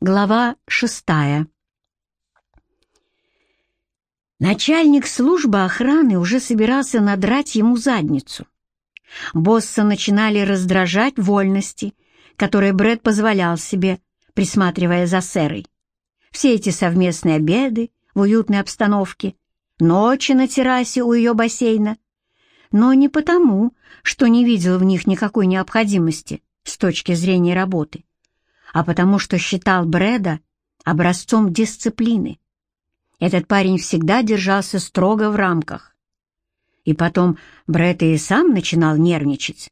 Глава шестая. Начальник службы охраны уже собирался надрать ему задницу. Босса начинали раздражать вольности, которые Брэд позволял себе, присматривая за сэрой. Все эти совместные обеды в уютной обстановке, ночи на террасе у ее бассейна. Но не потому, что не видел в них никакой необходимости с точки зрения работы а потому что считал Брэда образцом дисциплины. Этот парень всегда держался строго в рамках. И потом Брэд и сам начинал нервничать.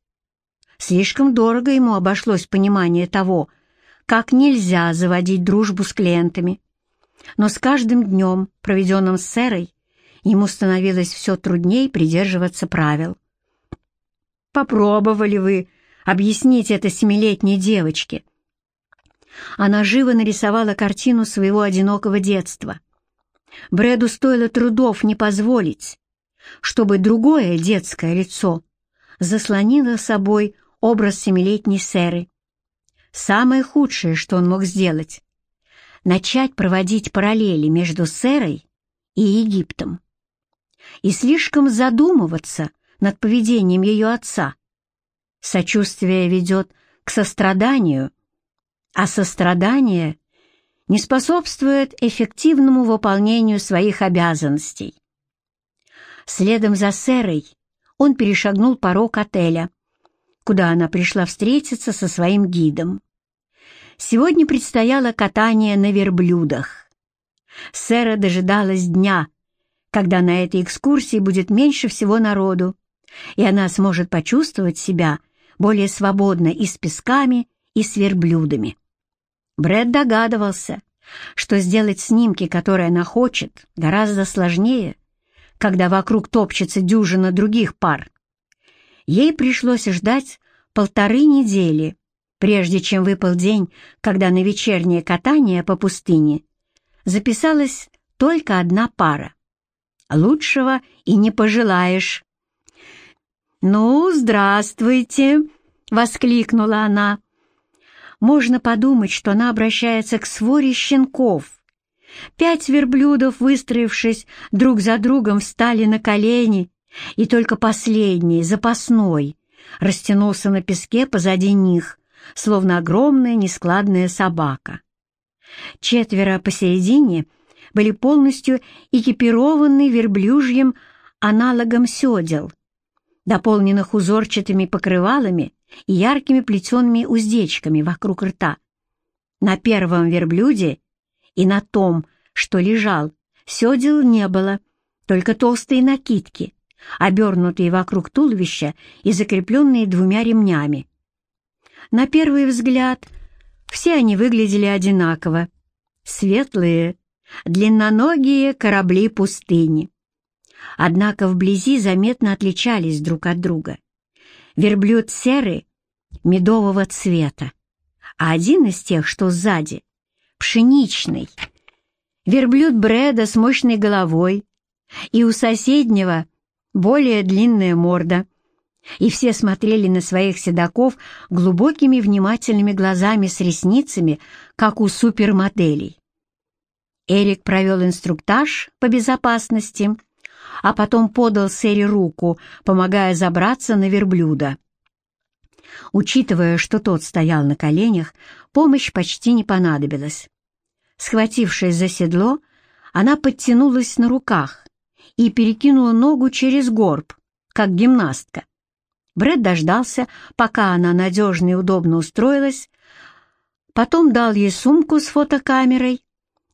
Слишком дорого ему обошлось понимание того, как нельзя заводить дружбу с клиентами. Но с каждым днем, проведенным с Сэрой, ему становилось все труднее придерживаться правил. «Попробовали вы объяснить это семилетней девочке?» Она живо нарисовала картину своего одинокого детства. Брэду стоило трудов не позволить, чтобы другое детское лицо заслонило собой образ семилетней Сэры. Самое худшее, что он мог сделать — начать проводить параллели между Сэрой и Египтом. И слишком задумываться над поведением ее отца. Сочувствие ведет к состраданию а сострадание не способствует эффективному выполнению своих обязанностей. Следом за Сэрой он перешагнул порог отеля, куда она пришла встретиться со своим гидом. Сегодня предстояло катание на верблюдах. Сэра дожидалась дня, когда на этой экскурсии будет меньше всего народу, и она сможет почувствовать себя более свободно и с песками, и с верблюдами. Брэд догадывался, что сделать снимки, которые она хочет, гораздо сложнее, когда вокруг топчется дюжина других пар. Ей пришлось ждать полторы недели, прежде чем выпал день, когда на вечернее катание по пустыне записалась только одна пара. Лучшего и не пожелаешь. «Ну, здравствуйте!» — воскликнула она можно подумать, что она обращается к своре щенков. Пять верблюдов, выстроившись друг за другом, встали на колени, и только последний, запасной, растянулся на песке позади них, словно огромная нескладная собака. Четверо посередине были полностью экипированы верблюжьим аналогом седел, дополненных узорчатыми покрывалами и яркими плетеными уздечками вокруг рта. На первом верблюде и на том, что лежал, седел не было, только толстые накидки, обернутые вокруг туловища и закрепленные двумя ремнями. На первый взгляд все они выглядели одинаково. Светлые, длинноногие корабли пустыни. Однако вблизи заметно отличались друг от друга. Верблюд серый, медового цвета, а один из тех, что сзади, пшеничный. Верблюд Брэда с мощной головой, и у соседнего более длинная морда. И все смотрели на своих седаков глубокими внимательными глазами с ресницами, как у супермоделей. Эрик провел инструктаж по безопасности — а потом подал Сэри руку, помогая забраться на верблюда. Учитывая, что тот стоял на коленях, помощь почти не понадобилась. Схватившись за седло, она подтянулась на руках и перекинула ногу через горб, как гимнастка. Брэд дождался, пока она надежно и удобно устроилась, потом дал ей сумку с фотокамерой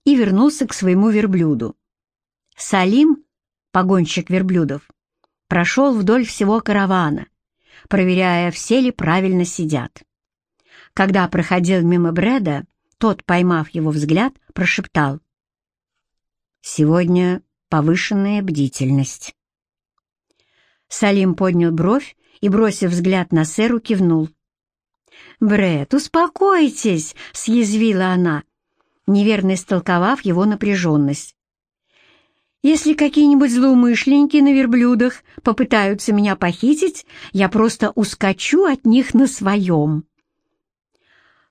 и вернулся к своему верблюду. Салим погонщик верблюдов, прошел вдоль всего каравана, проверяя, все ли правильно сидят. Когда проходил мимо Брэда, тот, поймав его взгляд, прошептал. «Сегодня повышенная бдительность». Салим поднял бровь и, бросив взгляд на сэру, кивнул. «Брэд, успокойтесь!» — съязвила она, неверно истолковав его напряженность. Если какие-нибудь злоумышленники на верблюдах попытаются меня похитить, я просто ускочу от них на своем.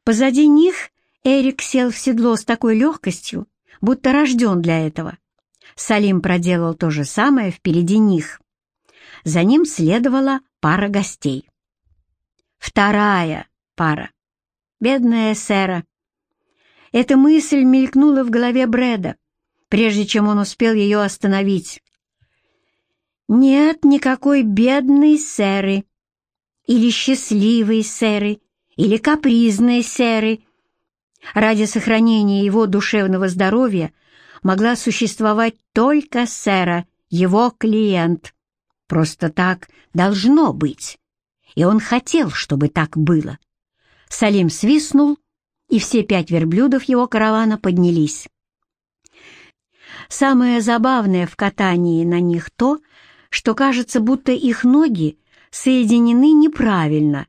Позади них Эрик сел в седло с такой легкостью, будто рожден для этого. Салим проделал то же самое впереди них. За ним следовала пара гостей. Вторая пара. Бедная Сэра. Эта мысль мелькнула в голове Брэда, прежде чем он успел ее остановить. Нет никакой бедной Сэры, или счастливой Сэры, или капризной Сэры. Ради сохранения его душевного здоровья могла существовать только Сэра, его клиент. Просто так должно быть. И он хотел, чтобы так было. Салим свистнул, и все пять верблюдов его каравана поднялись. Самое забавное в катании на них то, что кажется, будто их ноги соединены неправильно,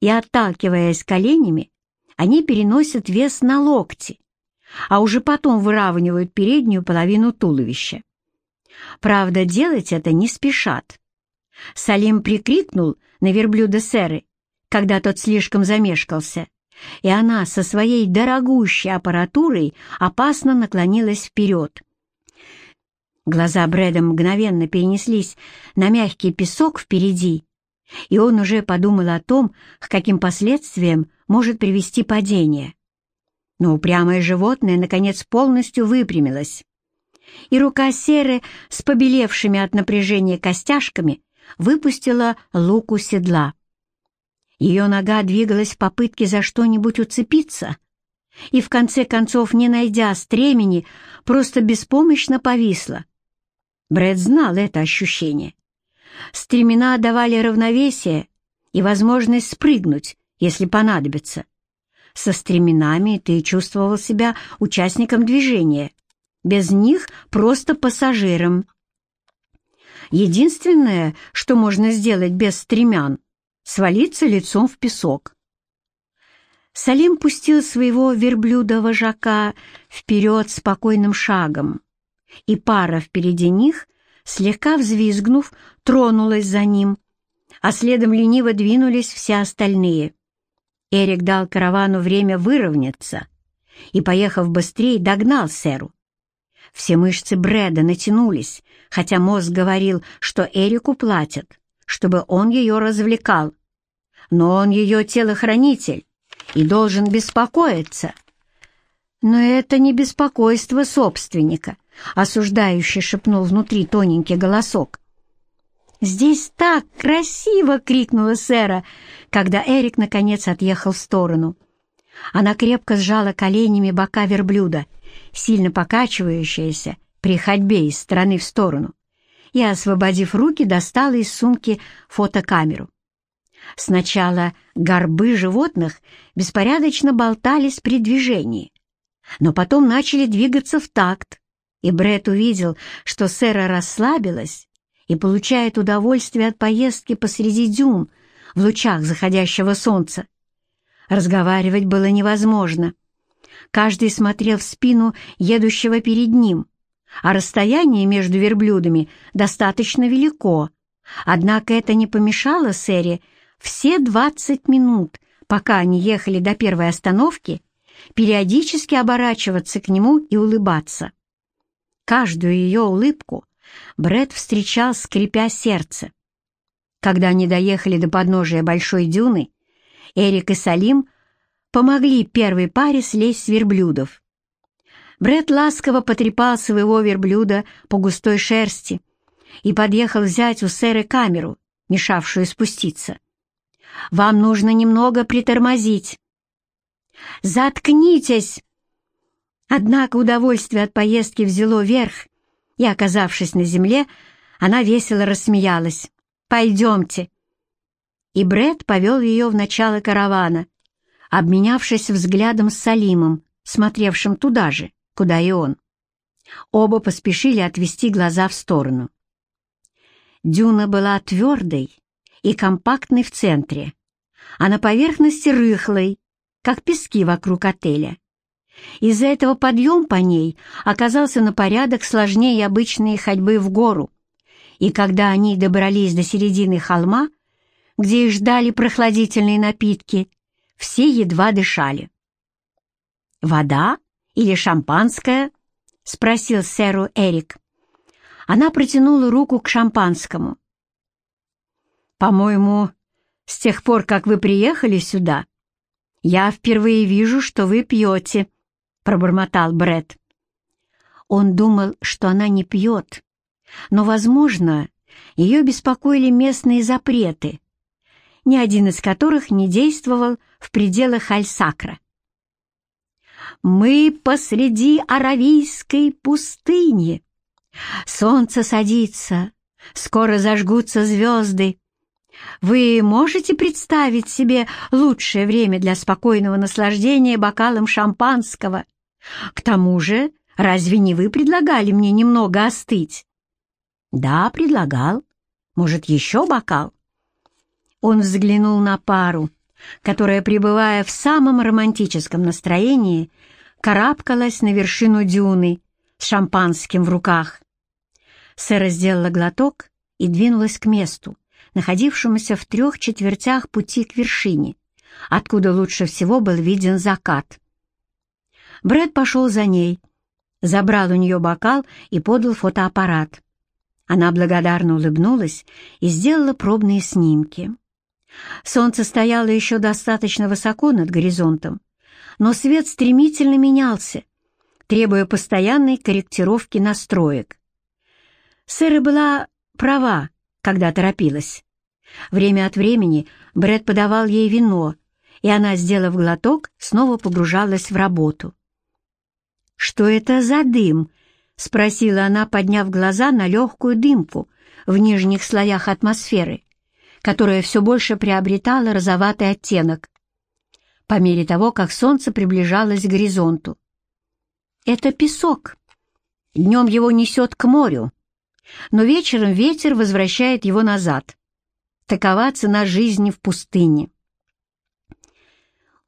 и, отталкиваясь коленями, они переносят вес на локти, а уже потом выравнивают переднюю половину туловища. Правда, делать это не спешат. Салим прикрикнул на верблюда Сэры, когда тот слишком замешкался, и она со своей дорогущей аппаратурой опасно наклонилась вперед. Глаза Брэда мгновенно перенеслись на мягкий песок впереди, и он уже подумал о том, к каким последствиям может привести падение. Но упрямое животное, наконец, полностью выпрямилось, и рука Серы с побелевшими от напряжения костяшками выпустила луку седла. Ее нога двигалась в попытке за что-нибудь уцепиться, и в конце концов, не найдя стремени, просто беспомощно повисла. Брэд знал это ощущение. Стремена давали равновесие и возможность спрыгнуть, если понадобится. Со стременами ты чувствовал себя участником движения, без них просто пассажиром. Единственное, что можно сделать без стремян — свалиться лицом в песок. Салим пустил своего верблюда-вожака вперед спокойным шагом и пара впереди них, слегка взвизгнув, тронулась за ним, а следом лениво двинулись все остальные. Эрик дал каравану время выровняться и, поехав быстрее, догнал Сэру. Все мышцы Брэда натянулись, хотя мозг говорил, что Эрику платят, чтобы он ее развлекал. Но он ее телохранитель и должен беспокоиться. Но это не беспокойство собственника, осуждающий шепнул внутри тоненький голосок. «Здесь так красиво!» — крикнула Сэра, когда Эрик наконец отъехал в сторону. Она крепко сжала коленями бока верблюда, сильно покачивающаяся при ходьбе из стороны в сторону, и, освободив руки, достала из сумки фотокамеру. Сначала горбы животных беспорядочно болтались при движении, но потом начали двигаться в такт, и Бред увидел, что Сэра расслабилась и получает удовольствие от поездки посреди дюн в лучах заходящего солнца. Разговаривать было невозможно. Каждый смотрел в спину едущего перед ним, а расстояние между верблюдами достаточно велико. Однако это не помешало Сэре все двадцать минут, пока они ехали до первой остановки, периодически оборачиваться к нему и улыбаться. Каждую ее улыбку Бред встречал, скрипя сердце. Когда они доехали до подножия большой дюны, Эрик и Салим помогли первой паре слезть с верблюдов. Бред ласково потрепал своего верблюда по густой шерсти и подъехал взять у Сэры камеру, мешавшую спуститься. «Вам нужно немного притормозить». «Заткнитесь!» Однако удовольствие от поездки взяло верх, и, оказавшись на земле, она весело рассмеялась. «Пойдемте!» И Бред повел ее в начало каравана, обменявшись взглядом с Салимом, смотревшим туда же, куда и он. Оба поспешили отвести глаза в сторону. Дюна была твердой и компактной в центре, а на поверхности рыхлой, как пески вокруг отеля. Из-за этого подъем по ней оказался на порядок сложнее обычной ходьбы в гору, и когда они добрались до середины холма, где их ждали прохладительные напитки, все едва дышали. «Вода или шампанское?» — спросил сэру Эрик. Она протянула руку к шампанскому. «По-моему, с тех пор, как вы приехали сюда, я впервые вижу, что вы пьете», — пробормотал Бред. Он думал, что она не пьет, но, возможно, ее беспокоили местные запреты, ни один из которых не действовал в пределах Альсакра. «Мы посреди Аравийской пустыни. Солнце садится, скоро зажгутся звезды. Вы можете представить себе лучшее время для спокойного наслаждения бокалом шампанского? К тому же, разве не вы предлагали мне немного остыть?» «Да, предлагал. Может, еще бокал?» Он взглянул на пару, которая, пребывая в самом романтическом настроении, карабкалась на вершину дюны с шампанским в руках. Сэра сделала глоток и двинулась к месту, находившемуся в трех четвертях пути к вершине, откуда лучше всего был виден закат. Брэд пошел за ней, забрал у нее бокал и подал фотоаппарат. Она благодарно улыбнулась и сделала пробные снимки. Солнце стояло еще достаточно высоко над горизонтом, но свет стремительно менялся, требуя постоянной корректировки настроек. Сэра была права, когда торопилась. Время от времени Брэд подавал ей вино, и она, сделав глоток, снова погружалась в работу. «Что это за дым?» — спросила она, подняв глаза на легкую дымку в нижних слоях атмосферы которая все больше приобретала розоватый оттенок по мере того, как солнце приближалось к горизонту. Это песок. Днем его несет к морю, но вечером ветер возвращает его назад. Такова цена жизни в пустыне.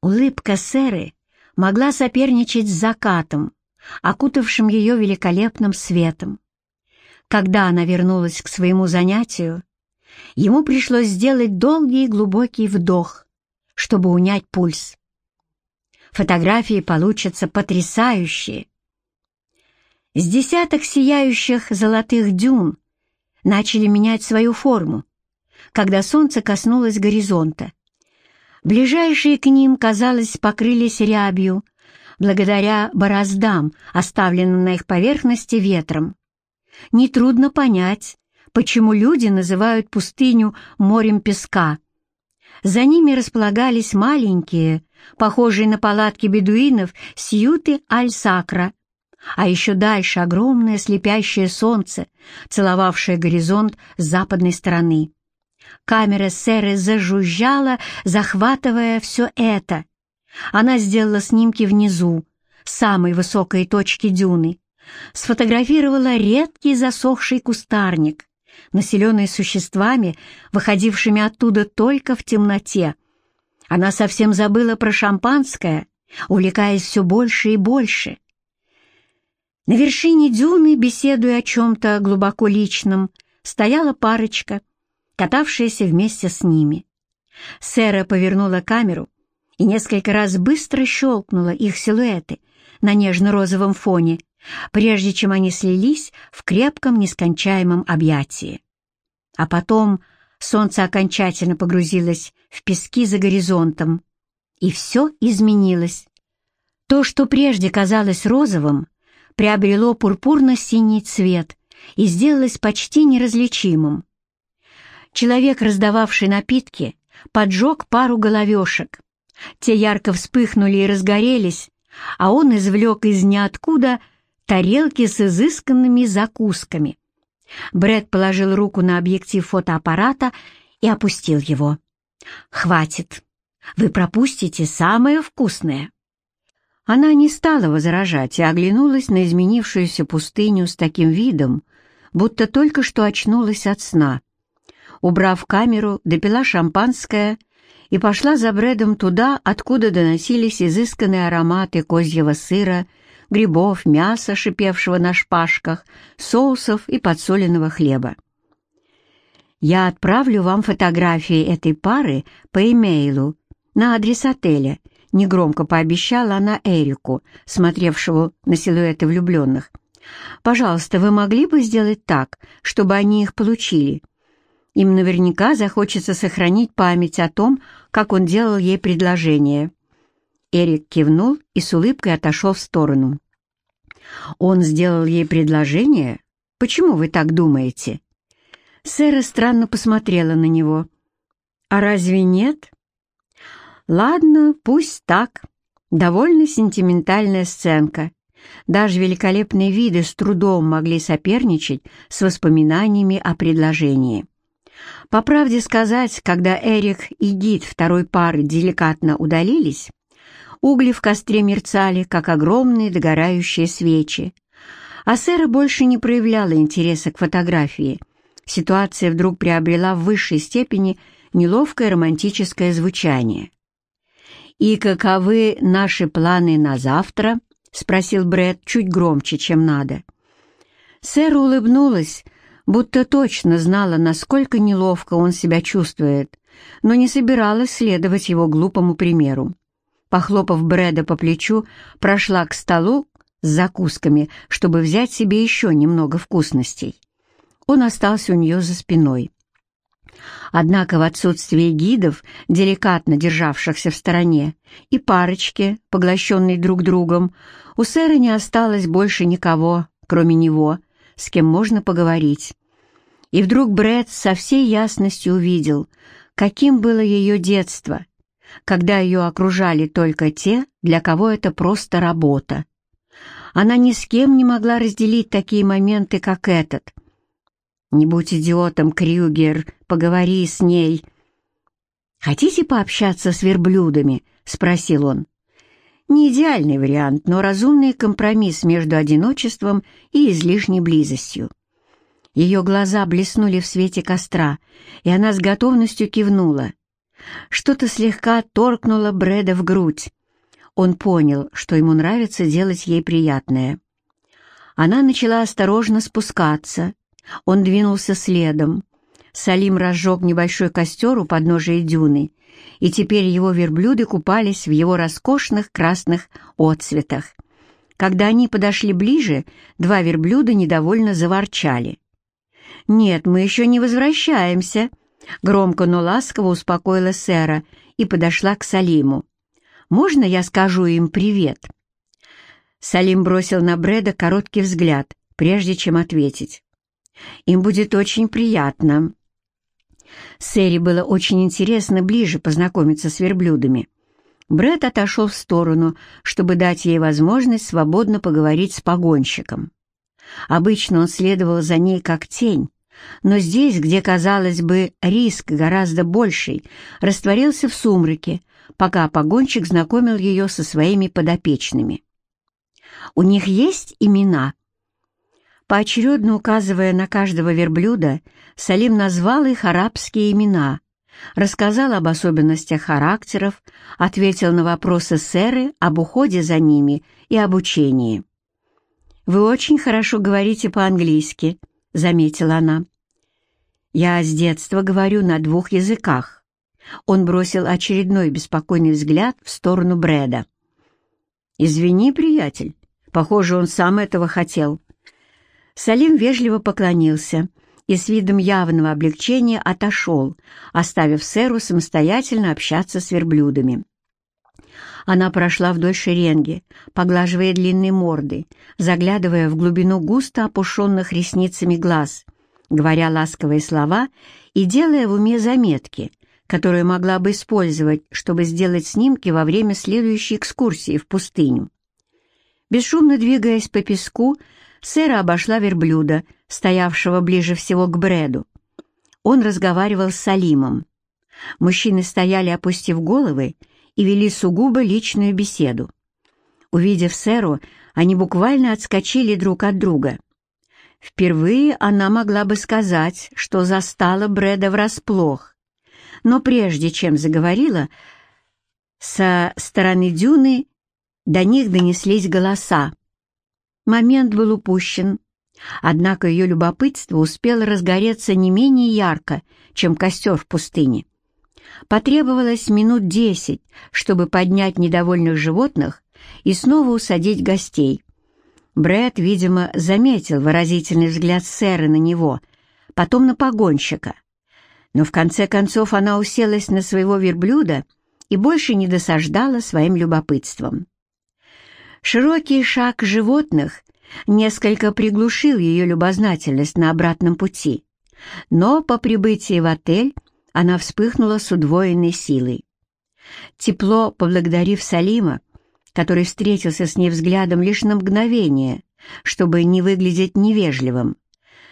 Улыбка Сэры могла соперничать с закатом, окутавшим ее великолепным светом. Когда она вернулась к своему занятию, Ему пришлось сделать долгий и глубокий вдох, чтобы унять пульс. Фотографии получатся потрясающие. С десяток сияющих золотых дюн начали менять свою форму, когда солнце коснулось горизонта. Ближайшие к ним, казалось, покрылись рябью, благодаря бороздам, оставленным на их поверхности ветром. Нетрудно понять, почему люди называют пустыню морем песка. За ними располагались маленькие, похожие на палатки бедуинов, сьюты Аль-Сакра, а еще дальше огромное слепящее солнце, целовавшее горизонт с западной стороны. Камера Серы зажужжала, захватывая все это. Она сделала снимки внизу, самой высокой точки дюны, сфотографировала редкий засохший кустарник, населенной существами, выходившими оттуда только в темноте. Она совсем забыла про шампанское, увлекаясь все больше и больше. На вершине дюны, беседуя о чем-то глубоко личном, стояла парочка, катавшаяся вместе с ними. Сэра повернула камеру и несколько раз быстро щелкнула их силуэты на нежно-розовом фоне, прежде чем они слились в крепком нескончаемом объятии. А потом солнце окончательно погрузилось в пески за горизонтом, и все изменилось. То, что прежде казалось розовым, приобрело пурпурно-синий цвет и сделалось почти неразличимым. Человек, раздававший напитки, поджег пару головешек. Те ярко вспыхнули и разгорелись, а он извлек из ниоткуда тарелки с изысканными закусками. Брэд положил руку на объектив фотоаппарата и опустил его. «Хватит. Вы пропустите самое вкусное». Она не стала возражать и оглянулась на изменившуюся пустыню с таким видом, будто только что очнулась от сна. Убрав камеру, допила шампанское и пошла за Брэдом туда, откуда доносились изысканные ароматы козьего сыра грибов, мяса, шипевшего на шпажках, соусов и подсоленного хлеба. Я отправлю вам фотографии этой пары по имейлу на адрес отеля, негромко пообещала она Эрику, смотревшему на силуэты влюбленных. «Пожалуйста, вы могли бы сделать так, чтобы они их получили? Им наверняка захочется сохранить память о том, как он делал ей предложение». Эрик кивнул и с улыбкой отошел в сторону. «Он сделал ей предложение? Почему вы так думаете?» Сэра странно посмотрела на него. «А разве нет?» «Ладно, пусть так. Довольно сентиментальная сценка. Даже великолепные виды с трудом могли соперничать с воспоминаниями о предложении. По правде сказать, когда Эрик и гид второй пары деликатно удалились, угли в костре мерцали, как огромные догорающие свечи. А Сэра больше не проявляла интереса к фотографии. Ситуация вдруг приобрела в высшей степени неловкое романтическое звучание. «И каковы наши планы на завтра?» — спросил Брэд чуть громче, чем надо. Сэра улыбнулась, будто точно знала, насколько неловко он себя чувствует, но не собиралась следовать его глупому примеру. Похлопав Брэда по плечу, прошла к столу с закусками, чтобы взять себе еще немного вкусностей. Он остался у нее за спиной. Однако в отсутствие гидов, деликатно державшихся в стороне, и парочки, поглощенной друг другом, у сэра не осталось больше никого, кроме него, с кем можно поговорить. И вдруг Брэд со всей ясностью увидел, каким было ее детство, когда ее окружали только те, для кого это просто работа. Она ни с кем не могла разделить такие моменты, как этот — «Не будь идиотом, Крюгер, поговори с ней». «Хотите пообщаться с верблюдами?» — спросил он. Не идеальный вариант, но разумный компромисс между одиночеством и излишней близостью. Ее глаза блеснули в свете костра, и она с готовностью кивнула. Что-то слегка торкнуло Брэда в грудь. Он понял, что ему нравится делать ей приятное. Она начала осторожно спускаться, он двинулся следом. Салим разжег небольшой костер у подножия дюны, и теперь его верблюды купались в его роскошных красных отцветах. Когда они подошли ближе, два верблюда недовольно заворчали. «Нет, мы еще не возвращаемся», — громко, но ласково успокоила сэра и подошла к Салиму. «Можно я скажу им привет?» Салим бросил на Брэда короткий взгляд, прежде чем ответить. Им будет очень приятно». Сэри было очень интересно ближе познакомиться с верблюдами. Брэд отошел в сторону, чтобы дать ей возможность свободно поговорить с погонщиком. Обычно он следовал за ней как тень, но здесь, где, казалось бы, риск гораздо больший, растворился в сумраке, пока погонщик знакомил ее со своими подопечными. «У них есть имена?» Поочередно указывая на каждого верблюда, Салим назвал их арабские имена, рассказал об особенностях характеров, ответил на вопросы сэры об уходе за ними и обучении. «Вы очень хорошо говорите по-английски», — заметила она. «Я с детства говорю на двух языках». Он бросил очередной беспокойный взгляд в сторону Брэда. «Извини, приятель, похоже, он сам этого хотел». Салим вежливо поклонился и с видом явного облегчения отошел, оставив сэру самостоятельно общаться с верблюдами. Она прошла вдоль шеренги, поглаживая длинные морды, заглядывая в глубину густо опушенных ресницами глаз, говоря ласковые слова и делая в уме заметки, которые могла бы использовать, чтобы сделать снимки во время следующей экскурсии в пустыню. Бесшумно двигаясь по песку, Сэра обошла верблюда, стоявшего ближе всего к Брэду. Он разговаривал с Салимом. Мужчины стояли, опустив головы, и вели сугубо личную беседу. Увидев Сэру, они буквально отскочили друг от друга. Впервые она могла бы сказать, что застала Брэда врасплох. Но прежде чем заговорила, со стороны дюны до них донеслись голоса. Момент был упущен, однако ее любопытство успело разгореться не менее ярко, чем костер в пустыне. Потребовалось минут десять, чтобы поднять недовольных животных и снова усадить гостей. Брэд, видимо, заметил выразительный взгляд сэра на него, потом на погонщика. Но в конце концов она уселась на своего верблюда и больше не досаждала своим любопытством. Широкий шаг животных несколько приглушил ее любознательность на обратном пути, но по прибытии в отель она вспыхнула с удвоенной силой. Тепло поблагодарив Салима, который встретился с ней взглядом лишь на мгновение, чтобы не выглядеть невежливым,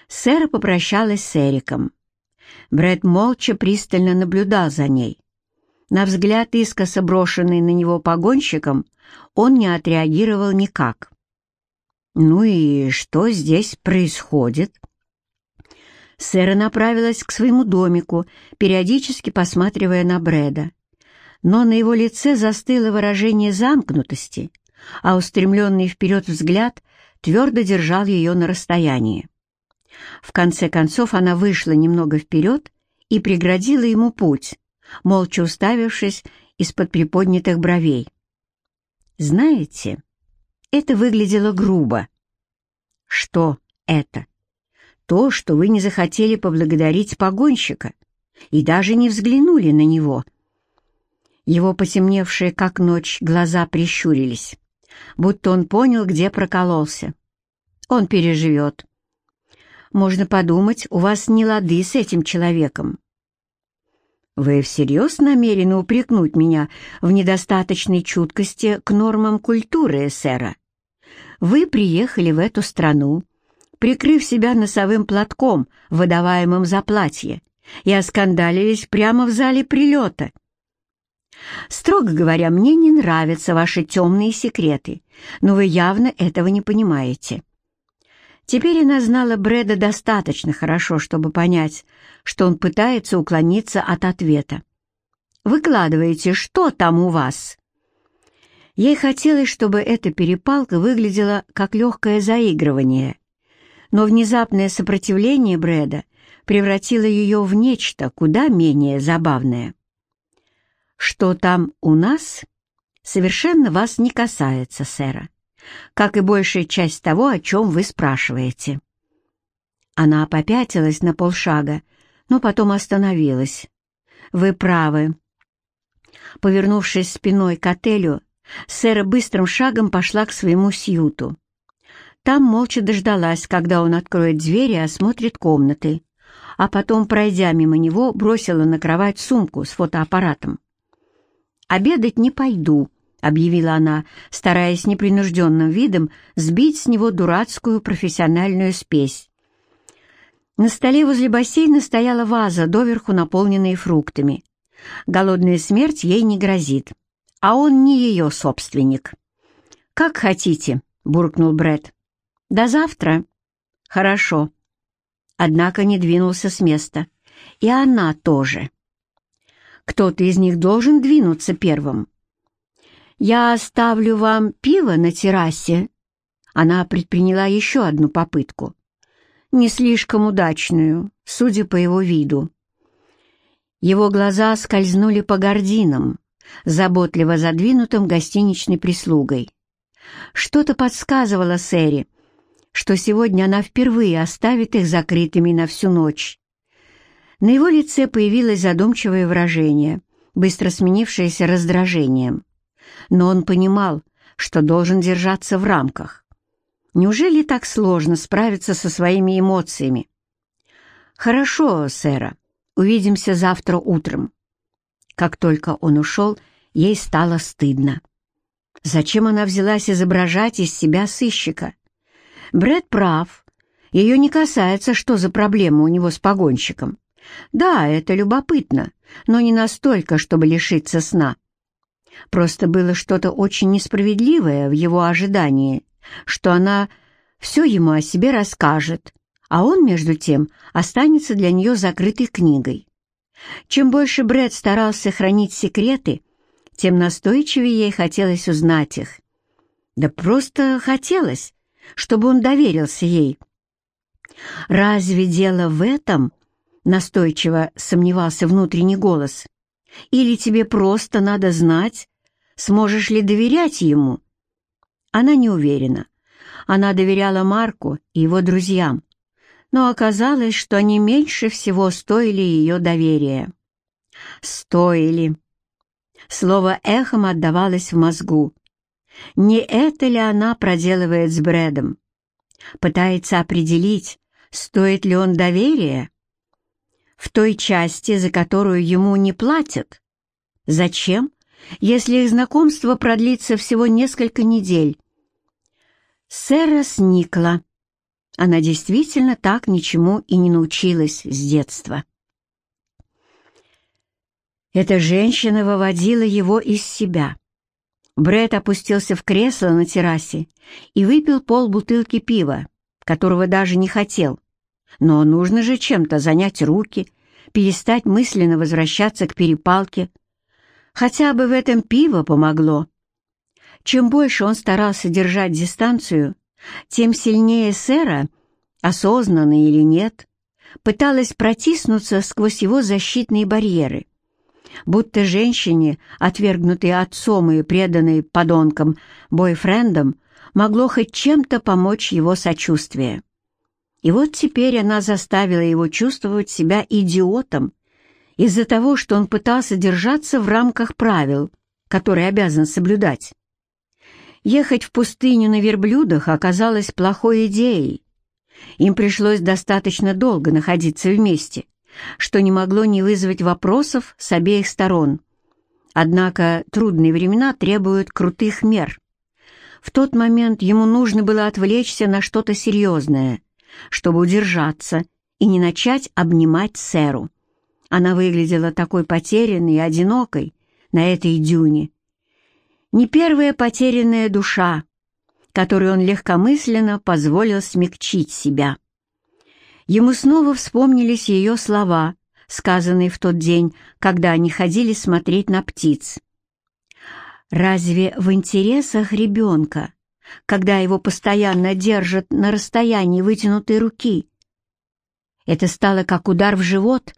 Сэра попрощалась с Эриком. Брэд молча пристально наблюдал за ней. На взгляд, искоса брошенный на него погонщиком, он не отреагировал никак. «Ну и что здесь происходит?» Сэра направилась к своему домику, периодически посматривая на Брэда. Но на его лице застыло выражение замкнутости, а устремленный вперед взгляд твердо держал ее на расстоянии. В конце концов она вышла немного вперед и преградила ему путь, молча уставившись из-под приподнятых бровей. «Знаете, это выглядело грубо». «Что это?» «То, что вы не захотели поблагодарить погонщика и даже не взглянули на него». Его потемневшие, как ночь, глаза прищурились, будто он понял, где прокололся. Он переживет. Можно подумать, у вас не лады с этим человеком. Вы всерьез намерены упрекнуть меня в недостаточной чуткости к нормам культуры, сэра? Вы приехали в эту страну, прикрыв себя носовым платком, выдаваемым за платье, и оскандалились прямо в зале прилета. Строго говоря, мне не нравятся ваши темные секреты, но вы явно этого не понимаете. Теперь она знала Брэда достаточно хорошо, чтобы понять, что он пытается уклониться от ответа. «Выкладывайте, что там у вас?» Ей хотелось, чтобы эта перепалка выглядела как легкое заигрывание, но внезапное сопротивление Брэда превратило ее в нечто куда менее забавное. «Что там у нас?» «Совершенно вас не касается, сэра как и большая часть того, о чем вы спрашиваете». Она попятилась на полшага, но потом остановилась. «Вы правы». Повернувшись спиной к отелю, Сэра быстрым шагом пошла к своему сьюту. Там молча дождалась, когда он откроет дверь и осмотрит комнаты, а потом, пройдя мимо него, бросила на кровать сумку с фотоаппаратом. «Обедать не пойду», объявила она, стараясь непринужденным видом сбить с него дурацкую профессиональную спесь. На столе возле бассейна стояла ваза, доверху наполненная фруктами. Голодная смерть ей не грозит, а он не ее собственник. «Как хотите», — буркнул Бред. «До завтра». «Хорошо». Однако не двинулся с места. И она тоже. Кто-то из них должен двинуться первым. «Я оставлю вам пиво на террасе». Она предприняла еще одну попытку. Не слишком удачную, судя по его виду. Его глаза скользнули по гординам, заботливо задвинутым гостиничной прислугой. Что-то подсказывало Сэри, что сегодня она впервые оставит их закрытыми на всю ночь. На его лице появилось задумчивое выражение, быстро сменившееся раздражением но он понимал, что должен держаться в рамках. Неужели так сложно справиться со своими эмоциями? «Хорошо, сэра, увидимся завтра утром». Как только он ушел, ей стало стыдно. Зачем она взялась изображать из себя сыщика? Брэд прав. Ее не касается, что за проблема у него с погонщиком. Да, это любопытно, но не настолько, чтобы лишиться сна. Просто было что-то очень несправедливое в его ожидании, что она все ему о себе расскажет, а он, между тем, останется для нее закрытой книгой. Чем больше Брэд старался хранить секреты, тем настойчивее ей хотелось узнать их. Да просто хотелось, чтобы он доверился ей. «Разве дело в этом?» — настойчиво сомневался внутренний голос. Или тебе просто надо знать, сможешь ли доверять ему? Она не уверена. Она доверяла Марку и его друзьям, но оказалось, что они меньше всего стоили ее доверия. Стоили. Слово эхом отдавалось в мозгу. Не это ли она проделывает с Брэдом? Пытается определить, стоит ли он доверия? В той части, за которую ему не платят? Зачем, если их знакомство продлится всего несколько недель? Сэра сникла. Она действительно так ничему и не научилась с детства. Эта женщина выводила его из себя. Брэд опустился в кресло на террасе и выпил полбутылки пива, которого даже не хотел. Но нужно же чем-то занять руки, перестать мысленно возвращаться к перепалке. Хотя бы в этом пиво помогло. Чем больше он старался держать дистанцию, тем сильнее сэра, осознанно или нет, пыталась протиснуться сквозь его защитные барьеры — будто женщине, отвергнутой отцом и преданной подонком, бойфрендом, могло хоть чем-то помочь его сочувствие. И вот теперь она заставила его чувствовать себя идиотом из-за того, что он пытался держаться в рамках правил, которые обязан соблюдать. Ехать в пустыню на верблюдах оказалось плохой идеей. Им пришлось достаточно долго находиться вместе, что не могло не вызвать вопросов с обеих сторон. Однако трудные времена требуют крутых мер. В тот момент ему нужно было отвлечься на что-то серьезное, чтобы удержаться и не начать обнимать Сэру. Она выглядела такой потерянной и одинокой на этой дюне. Не первая потерянная душа, которой он легкомысленно позволил смягчить себя. Ему снова вспомнились ее слова, сказанные в тот день, когда они ходили смотреть на птиц. «Разве в интересах ребенка, когда его постоянно держат на расстоянии вытянутой руки?» Это стало как удар в живот.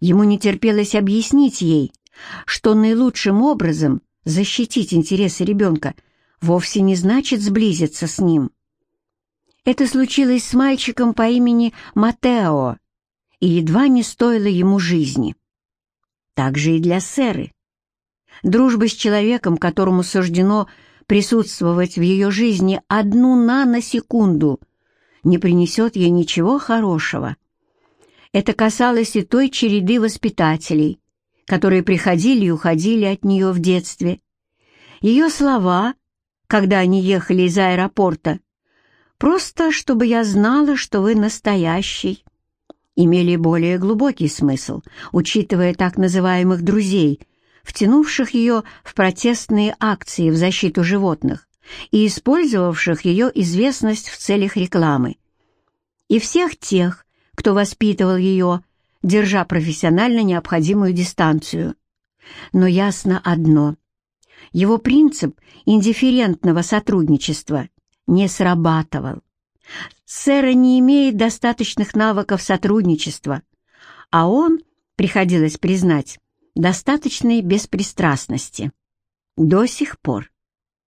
Ему не терпелось объяснить ей, что наилучшим образом защитить интересы ребенка вовсе не значит сблизиться с ним. Это случилось с мальчиком по имени Матео и едва не стоило ему жизни. Так же и для Сэры. Дружба с человеком, которому суждено присутствовать в ее жизни одну наносекунду, не принесет ей ничего хорошего. Это касалось и той череды воспитателей, которые приходили и уходили от нее в детстве. Ее слова, когда они ехали из аэропорта, Просто, чтобы я знала, что вы настоящий. Имели более глубокий смысл, учитывая так называемых «друзей», втянувших ее в протестные акции в защиту животных и использовавших ее известность в целях рекламы. И всех тех, кто воспитывал ее, держа профессионально необходимую дистанцию. Но ясно одно. Его принцип индифферентного сотрудничества не срабатывал. Сэра не имеет достаточных навыков сотрудничества, а он, приходилось признать, достаточной беспристрастности. До сих пор.